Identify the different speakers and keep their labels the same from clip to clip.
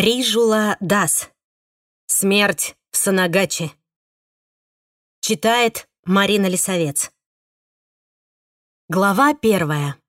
Speaker 1: Рижула Дас. Смерть в Санагаче. Читает Марина Лисовец. Глава первая.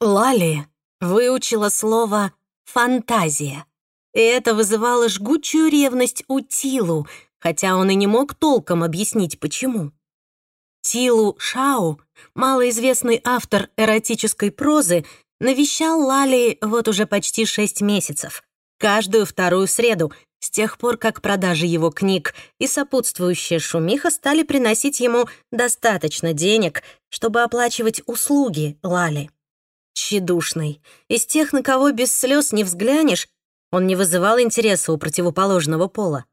Speaker 1: Лали выучила слово «фантазия», и это вызывало жгучую ревность у Тилу, хотя он и не мог толком объяснить, почему. Тилу Шау, малоизвестный автор эротической прозы, навещал Лали вот уже почти шесть месяцев, каждую вторую среду, с тех пор, как продажи его книг и сопутствующая шумиха стали приносить ему достаточно денег, чтобы оплачивать услуги Лали. Тщедушный, из тех, на кого без слез не взглянешь, он не вызывал интереса у противоположного пола.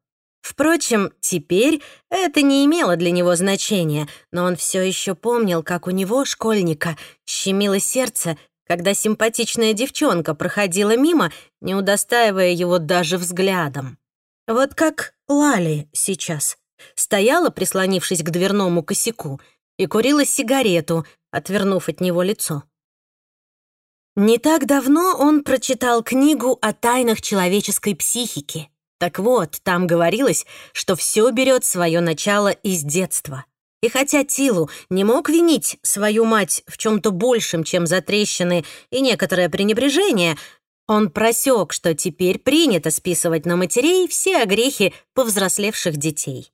Speaker 1: Впрочем, теперь это не имело для него значения, но он все еще помнил, как у него, школьника, щемило сердце когда симпатичная девчонка проходила мимо, не удостаивая его даже взглядом. Вот как Лали сейчас. Стояла, прислонившись к дверному косяку, и курила сигарету, отвернув от него лицо. Не так давно он прочитал книгу о тайнах человеческой психики. Так вот, там говорилось, что все берет свое начало из детства. И хотя Тилу не мог винить свою мать в чем-то большем, чем затрещины и некоторое пренебрежение, он просек, что теперь принято списывать на матерей все огрехи повзрослевших детей.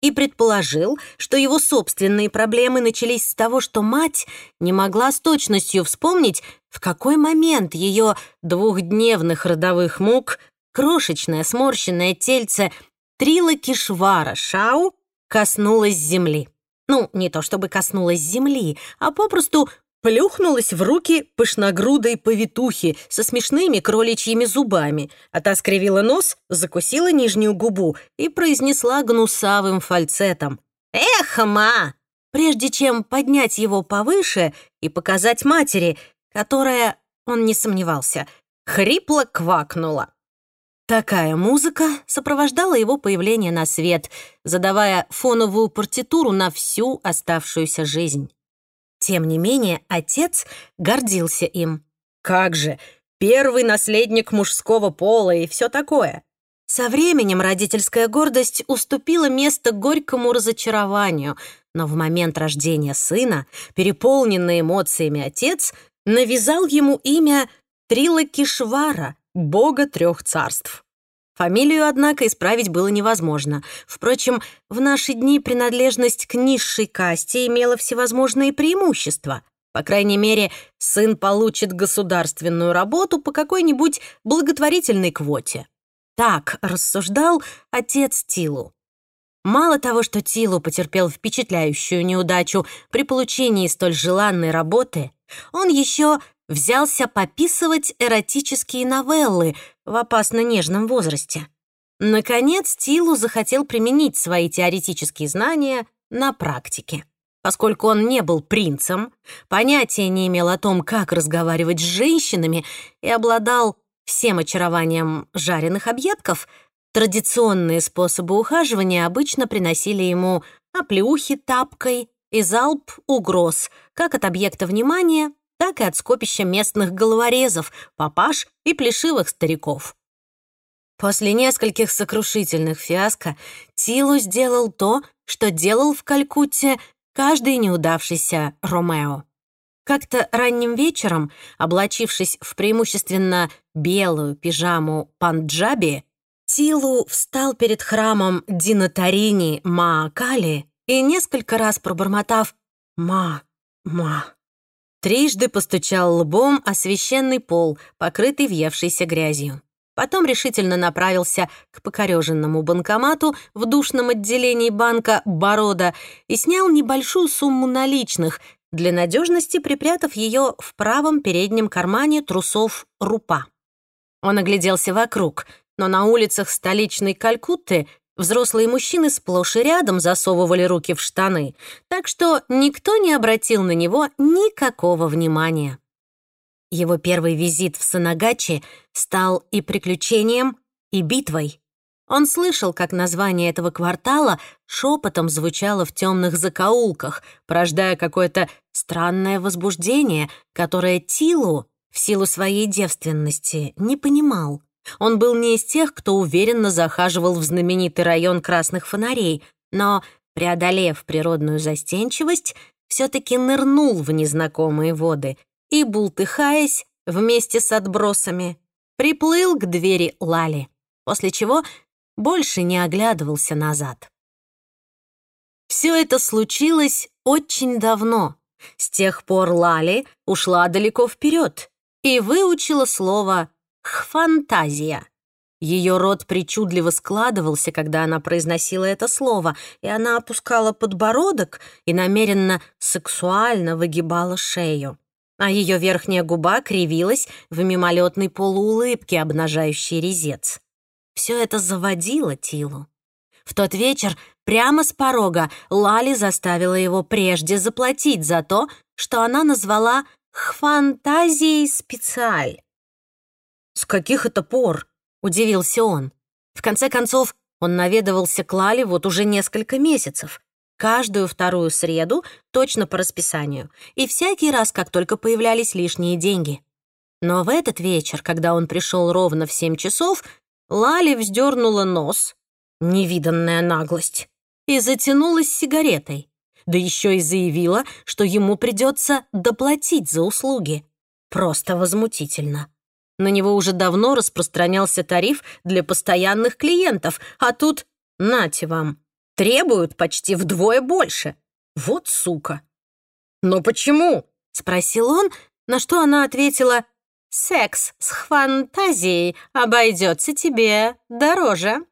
Speaker 1: И предположил, что его собственные проблемы начались с того, что мать не могла с точностью вспомнить, в какой момент ее двухдневных родовых мук крошечное сморщенное тельце Трила Кишвара Шау коснулось земли. Ну, не то чтобы коснулась земли, а попросту плюхнулась в руки пышногрудой повитухи со смешными кроличьими зубами, а та скривила нос, закусила нижнюю губу и произнесла гнусавым фальцетом. «Эх, ма!» прежде чем поднять его повыше и показать матери, которая, он не сомневался, хрипло квакнула. Такая музыка сопровождала его появление на свет, задавая фоновую партитуру на всю оставшуюся жизнь. Тем не менее, отец гордился им. Как же, первый наследник мужского пола и все такое. Со временем родительская гордость уступила место горькому разочарованию, но в момент рождения сына, переполненный эмоциями отец, навязал ему имя Трилакишвара, бога трех царств. Фамилию, однако, исправить было невозможно. Впрочем, в наши дни принадлежность к низшей касте имела всевозможные преимущества. По крайней мере, сын получит государственную работу по какой-нибудь благотворительной квоте. Так рассуждал отец Тилу. Мало того, что Тилу потерпел впечатляющую неудачу при получении столь желанной работы, он еще взялся пописывать эротические новеллы в опасно нежном возрасте. Наконец, Тилу захотел применить свои теоретические знания на практике. Поскольку он не был принцем, понятия не имел о том, как разговаривать с женщинами и обладал всем очарованием жареных объедков, традиционные способы ухаживания обычно приносили ему оплеухи тапкой и залп угроз, как от объекта внимания, так и от скопища местных головорезов, папаш и плешивых стариков. После нескольких сокрушительных фиаско Тилу сделал то, что делал в Калькутте каждый неудавшийся Ромео. Как-то ранним вечером, облачившись в преимущественно белую пижаму панджаби, Тилу встал перед храмом Динатарини Маакали и несколько раз пробормотав «Ма, ма», Трижды постучал лбом о священный пол, покрытый въевшейся грязью. Потом решительно направился к покореженному банкомату в душном отделении банка «Борода» и снял небольшую сумму наличных, для надежности припрятав ее в правом переднем кармане трусов рупа. Он огляделся вокруг, но на улицах столичной Калькутты Взрослые мужчины сплошь и рядом засовывали руки в штаны, так что никто не обратил на него никакого внимания. Его первый визит в Санагачи стал и приключением, и битвой. Он слышал, как название этого квартала шепотом звучало в темных закоулках, порождая какое-то странное возбуждение, которое Тилу в силу своей девственности, не понимал. Он был не из тех, кто уверенно захаживал в знаменитый район красных фонарей, но, преодолев природную застенчивость, все-таки нырнул в незнакомые воды и, бултыхаясь, вместе с отбросами, приплыл к двери Лали, после чего больше не оглядывался назад. Все это случилось очень давно. С тех пор Лали ушла далеко вперед и выучила слово «хфантазия». Ее рот причудливо складывался, когда она произносила это слово, и она опускала подбородок и намеренно сексуально выгибала шею. А ее верхняя губа кривилась в мимолетной полуулыбке, обнажающей резец. Все это заводило Тилу. В тот вечер прямо с порога Лали заставила его прежде заплатить за то, что она назвала «хфантазией специаль». «С каких это пор?» — удивился он. В конце концов, он наведывался к Лале вот уже несколько месяцев, каждую вторую среду, точно по расписанию, и всякий раз, как только появлялись лишние деньги. Но в этот вечер, когда он пришел ровно в семь часов, Лали вздернула нос, невиданная наглость, и затянулась сигаретой, да еще и заявила, что ему придется доплатить за услуги. Просто возмутительно. На него уже давно распространялся тариф для постоянных клиентов, а тут, нате вам, требуют почти вдвое больше. Вот сука. «Но почему?» — спросил он, на что она ответила, «Секс с фантазией обойдется тебе дороже».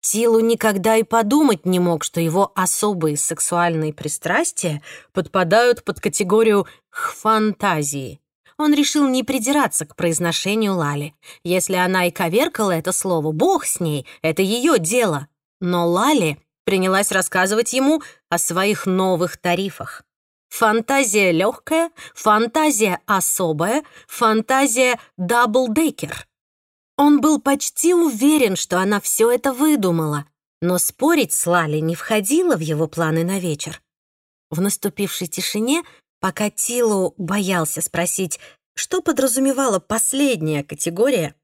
Speaker 1: Тилу никогда и подумать не мог, что его особые сексуальные пристрастия подпадают под категорию «фантазии». Он решил не придираться к произношению Лали. Если она и коверкала это слово, бог с ней, это ее дело. Но Лали принялась рассказывать ему о своих новых тарифах. Фантазия легкая, фантазия особая, фантазия даблдекер. Он был почти уверен, что она все это выдумала, но спорить с Лали не входило в его планы на вечер. В наступившей тишине Пока Тилу боялся спросить, что подразумевала последняя категория,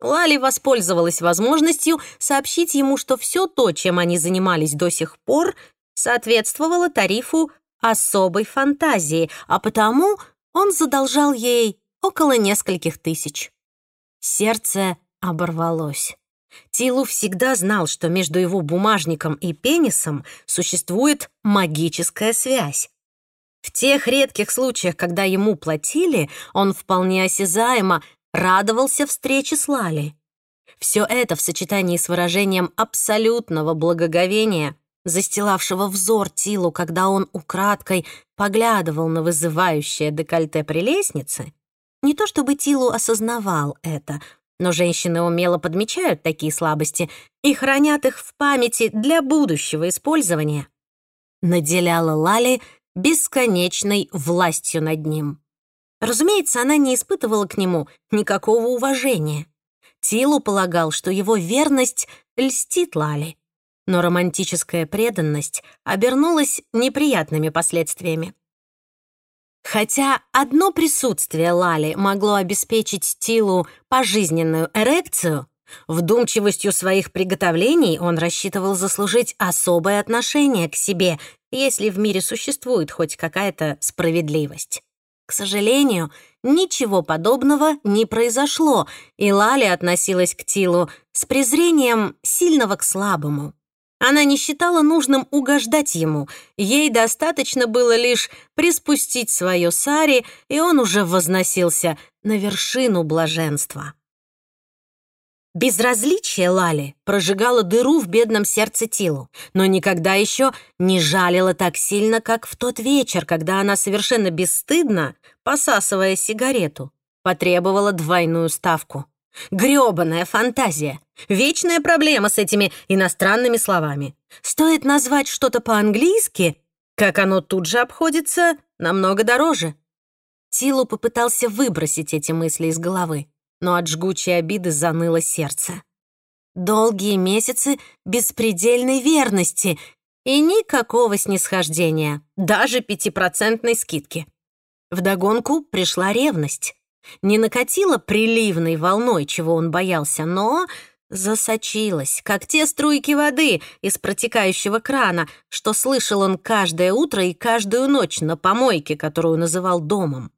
Speaker 1: Лали воспользовалась возможностью сообщить ему, что все то, чем они занимались до сих пор, соответствовало тарифу особой фантазии, а потому он задолжал ей около нескольких тысяч. Сердце оборвалось. Тилу всегда знал, что между его бумажником и пенисом существует магическая связь. В тех редких случаях, когда ему платили, он вполне осязаемо радовался встрече с Лали. Все это в сочетании с выражением абсолютного благоговения, застилавшего взор Тилу, когда он украдкой поглядывал на вызывающее декольте при лестнице, не то чтобы Тилу осознавал это, но женщины умело подмечают такие слабости и хранят их в памяти для будущего использования, наделяла Лали бесконечной властью над ним. Разумеется, она не испытывала к нему никакого уважения. Тилу полагал, что его верность льстит Лали, но романтическая преданность обернулась неприятными последствиями. Хотя одно присутствие Лали могло обеспечить Тилу пожизненную эрекцию, вдумчивостью своих приготовлений он рассчитывал заслужить особое отношение к себе если в мире существует хоть какая-то справедливость. К сожалению, ничего подобного не произошло, и Лали относилась к Тилу с презрением сильного к слабому. Она не считала нужным угождать ему, ей достаточно было лишь приспустить свое сари, и он уже возносился на вершину блаженства. Безразличие Лали прожигало дыру в бедном сердце Тилу, но никогда еще не жалило так сильно, как в тот вечер, когда она совершенно бесстыдно, посасывая сигарету, потребовала двойную ставку. Грёбаная фантазия. Вечная проблема с этими иностранными словами. Стоит назвать что-то по-английски, как оно тут же обходится намного дороже. Тилу попытался выбросить эти мысли из головы но от жгучей обиды заныло сердце. Долгие месяцы беспредельной верности и никакого снисхождения, даже пятипроцентной скидки. Вдогонку пришла ревность. Не накатила приливной волной, чего он боялся, но засочилась, как те струйки воды из протекающего крана, что слышал он каждое утро и каждую ночь на помойке, которую называл домом.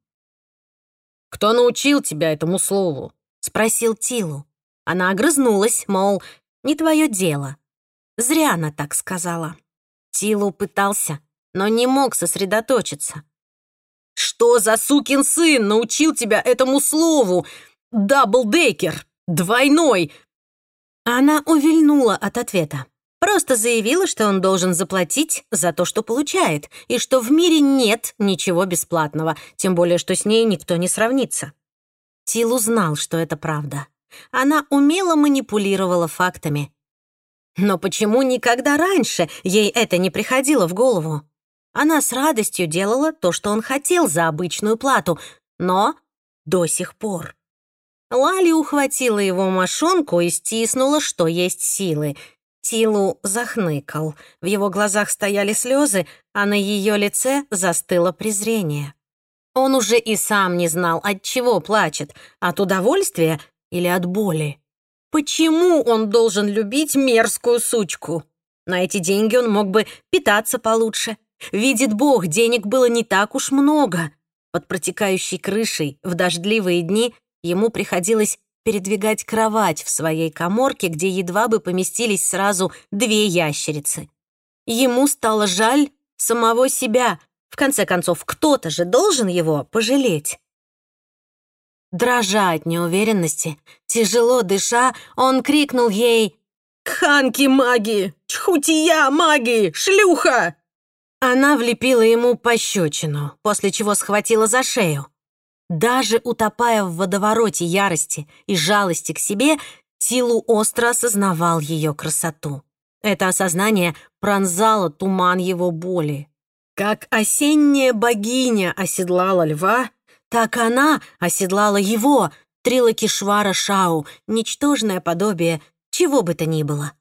Speaker 2: «Кто научил тебя этому слову?»
Speaker 1: — спросил Тилу. Она огрызнулась, мол, не твое дело. Зря она так сказала. Тилу пытался, но не мог сосредоточиться.
Speaker 2: «Что за сукин сын научил тебя этому слову? Даблдекер! Двойной!
Speaker 1: Она увильнула от ответа. Просто заявила, что он должен заплатить за то, что получает, и что в мире нет ничего бесплатного, тем более, что с ней никто не сравнится. Тил узнал, что это правда. Она умело манипулировала фактами. Но почему никогда раньше ей это не приходило в голову? Она с радостью делала то, что он хотел за обычную плату, но до сих пор. Лали ухватила его мошонку и стиснула, что есть силы. Тилу захныкал. В его глазах стояли слезы, а на ее лице застыло презрение. Он уже и сам не знал, от чего плачет, от удовольствия или от боли. Почему он должен любить мерзкую сучку? На эти деньги он мог бы питаться получше. Видит Бог, денег было не так уж много. Под протекающей крышей в дождливые дни Ему приходилось передвигать кровать в своей коморке, где едва бы поместились сразу две ящерицы. Ему стало жаль самого себя. В конце концов, кто-то же должен его пожалеть. Дрожа от неуверенности, тяжело дыша, он крикнул ей
Speaker 2: «Кханки маги! Чхутия маги! Шлюха!»
Speaker 1: Она влепила ему пощечину, после чего схватила за шею. Даже утопая в водовороте ярости и жалости к себе, Тилу остро осознавал ее красоту. Это осознание пронзало туман его боли. Как осенняя богиня оседлала льва, так она оседлала его, Трилокишвара Шау, ничтожное подобие чего бы то ни было.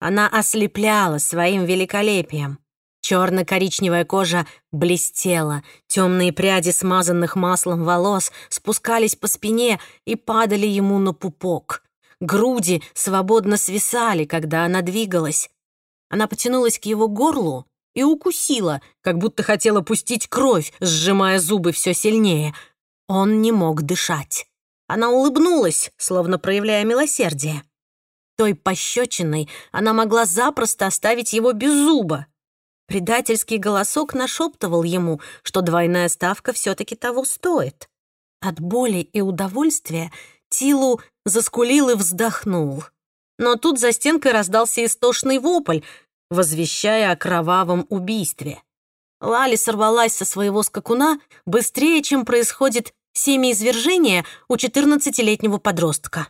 Speaker 1: Она ослепляла своим великолепием. Черно-коричневая кожа блестела, темные пряди смазанных маслом волос спускались по спине и падали ему на пупок. Груди свободно свисали, когда она двигалась. Она потянулась к его горлу и укусила, как будто хотела пустить кровь, сжимая зубы все сильнее. Он не мог дышать. Она улыбнулась, словно проявляя милосердие. Той пощечиной она могла запросто оставить его без зуба. Предательский голосок нашептывал ему, что двойная ставка все-таки того стоит. От боли и удовольствия Тилу заскулил и вздохнул. Но тут за стенкой раздался истошный вопль, возвещая о кровавом убийстве. Лали сорвалась со своего скакуна быстрее, чем происходит семяизвержение у 14-летнего подростка.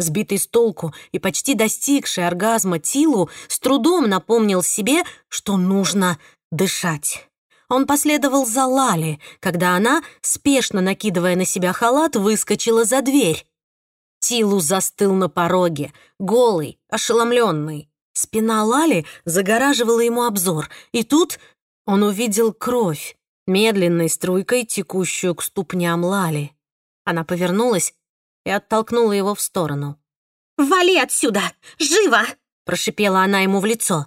Speaker 1: Сбитый с толку и почти достигший оргазма Тилу с трудом напомнил себе, что нужно дышать. Он последовал за Лали, когда она, спешно накидывая на себя халат, выскочила за дверь. Тилу застыл на пороге, голый, ошеломленный. Спина Лали загораживала ему обзор, и тут он увидел кровь, медленной струйкой, текущую к ступням Лали. Она повернулась и оттолкнула его в сторону.
Speaker 3: «Вали отсюда! Живо!» — прошипела она ему в лицо.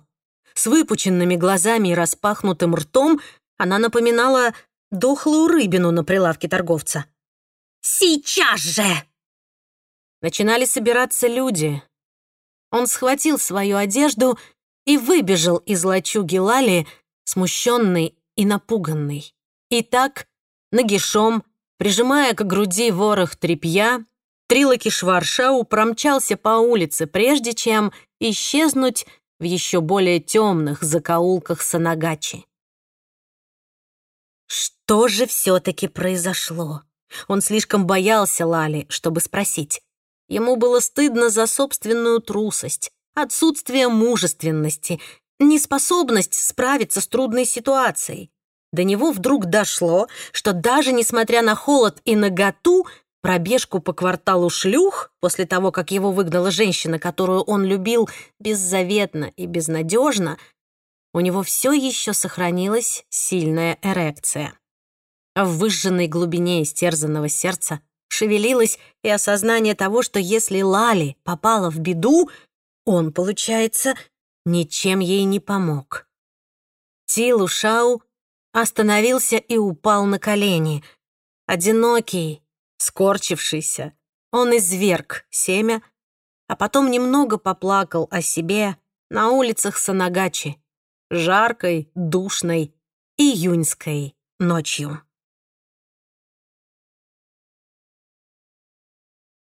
Speaker 1: С выпученными глазами и распахнутым ртом она напоминала дохлую рыбину на прилавке торговца.
Speaker 3: «Сейчас же!»
Speaker 1: Начинали собираться люди. Он схватил свою одежду и выбежал из лачуги Лали, смущенный и напуганный. И так, нагишом, прижимая к груди ворох тряпья, Трилоки Шваршау промчался по улице, прежде чем исчезнуть в еще более темных закоулках Санагачи. Что же все-таки произошло? Он слишком боялся Лали, чтобы спросить. Ему было стыдно за собственную трусость, отсутствие мужественности, неспособность справиться с трудной ситуацией. До него вдруг дошло, что даже несмотря на холод и наготу, Пробежку по кварталу шлюх, после того, как его выгнала женщина, которую он любил беззаветно и безнадежно, у него все еще сохранилась сильная эрекция. В выжженной глубине истерзанного сердца шевелилось и осознание того, что если Лали попала в беду, он, получается, ничем ей не помог. Тилу Шау остановился и упал на колени. Одинокий, скорчившийся, он изверг семя, а потом немного поплакал о себе на улицах Санагачи, жаркой, душной июньской ночью.